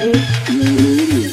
ini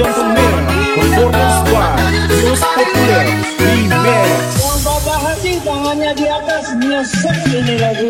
gentlemen, Performance by Yus Populer Yang patah hati tangannya di atas nyesek ini lagu